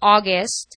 August